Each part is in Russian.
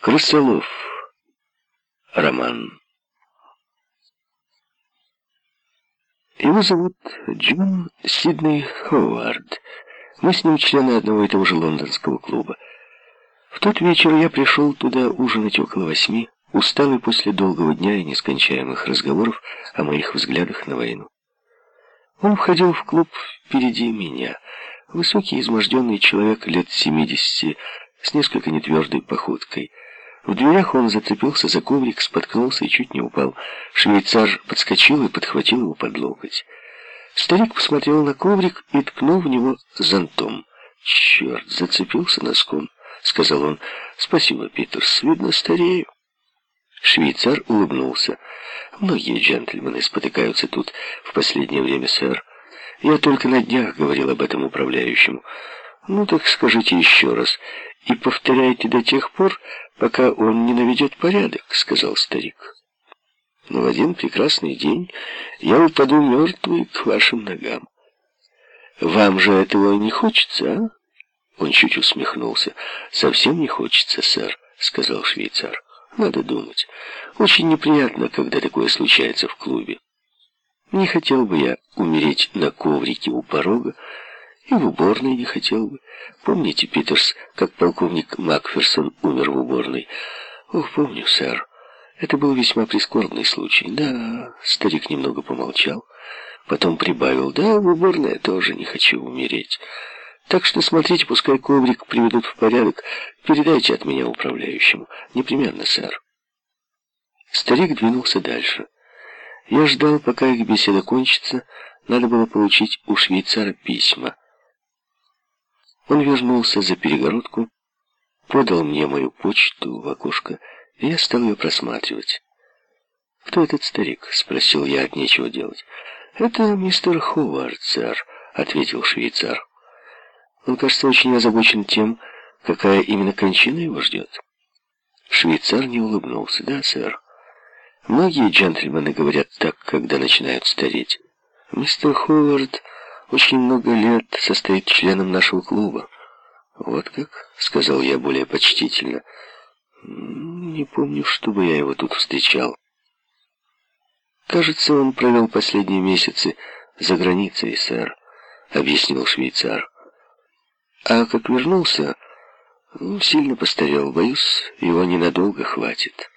Крысолов. Роман. Его зовут Джон Сидней Ховард. Мы с ним члены одного и того же лондонского клуба. В тот вечер я пришел туда ужинать около восьми, усталый после долгого дня и нескончаемых разговоров о моих взглядах на войну. Он входил в клуб впереди меня. Высокий, изможденный человек лет семидесяти, с несколько нетвердой походкой. В дверях он зацепился за коврик, споткнулся и чуть не упал. Швейцар подскочил и подхватил его под локоть. Старик посмотрел на коврик и ткнул в него зонтом. «Черт, зацепился носком», — сказал он. «Спасибо, Питерс, видно, старею». Швейцар улыбнулся. «Многие джентльмены спотыкаются тут в последнее время, сэр. Я только на днях говорил об этом управляющему. Ну так скажите еще раз. И повторяйте до тех пор, пока он не наведет порядок», — сказал старик. Но в один прекрасный день я упаду мертвый к вашим ногам. Вам же этого не хочется, а? Он чуть усмехнулся. Совсем не хочется, сэр, сказал швейцар. Надо думать. Очень неприятно, когда такое случается в клубе. Не хотел бы я умереть на коврике у порога, и в уборной не хотел бы. Помните, Питерс, как полковник Макферсон умер в уборной? Ох, помню, сэр. Это был весьма прискорбный случай. Да, старик немного помолчал, потом прибавил. Да, в уборной я тоже не хочу умереть. Так что смотрите, пускай коврик приведут в порядок. Передайте от меня управляющему. Непременно, сэр. Старик двинулся дальше. Я ждал, пока их беседа кончится. Надо было получить у швейцара письма. Он вернулся за перегородку, подал мне мою почту в окошко, и я стал ее просматривать. «Кто этот старик?» — спросил я от нечего делать. «Это мистер Ховард, сэр», — ответил швейцар. «Он, кажется, очень озабочен тем, какая именно кончина его ждет». Швейцар не улыбнулся. «Да, сэр. Многие джентльмены говорят так, когда начинают стареть. Мистер Ховард очень много лет состоит членом нашего клуба». «Вот как?» — сказал я более почтительно. Не помню, чтобы я его тут встречал. Кажется, он провел последние месяцы за границей, сэр, объяснил швейцар. А как вернулся, ну, сильно постарел. Боюсь, его ненадолго хватит.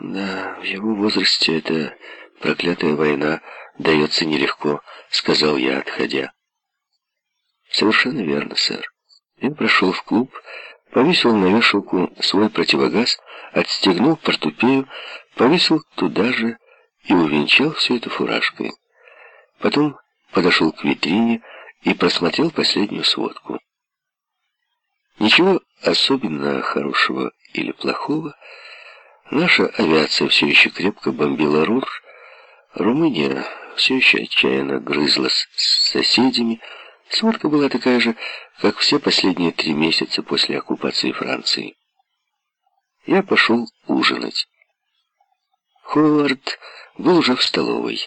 Да, в его возрасте эта проклятая война дается нелегко, сказал я, отходя. Совершенно верно, сэр. Я прошел в клуб, повесил на вешалку свой противогаз, отстегнул портупею, повесил туда же и увенчал все это фуражкой. Потом подошел к витрине и просмотрел последнюю сводку. Ничего особенно хорошего или плохого. Наша авиация все еще крепко бомбила Рур. Румыния все еще отчаянно грызлась с соседями, Сводка была такая же, как все последние три месяца после оккупации Франции. Я пошел ужинать. Ховард был уже в столовой.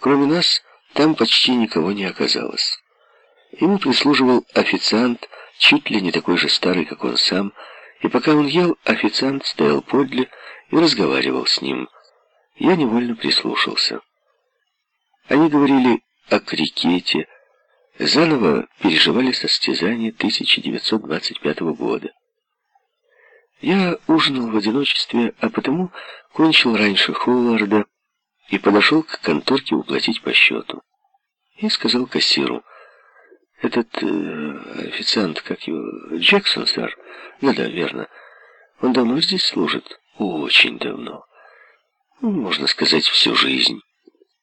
Кроме нас, там почти никого не оказалось. Ему прислуживал официант, чуть ли не такой же старый, как он сам, и пока он ел, официант стоял подле и разговаривал с ним. Я невольно прислушался. Они говорили о крикете, заново переживали состязания 1925 года. Я ужинал в одиночестве, а потому кончил раньше Ховарда и подошел к конторке уплатить по счету. И сказал кассиру, «Этот э, официант, как его, Джексон, сэр?» «Ну да, верно. Он давно здесь служит?» «Очень давно. Можно сказать, всю жизнь».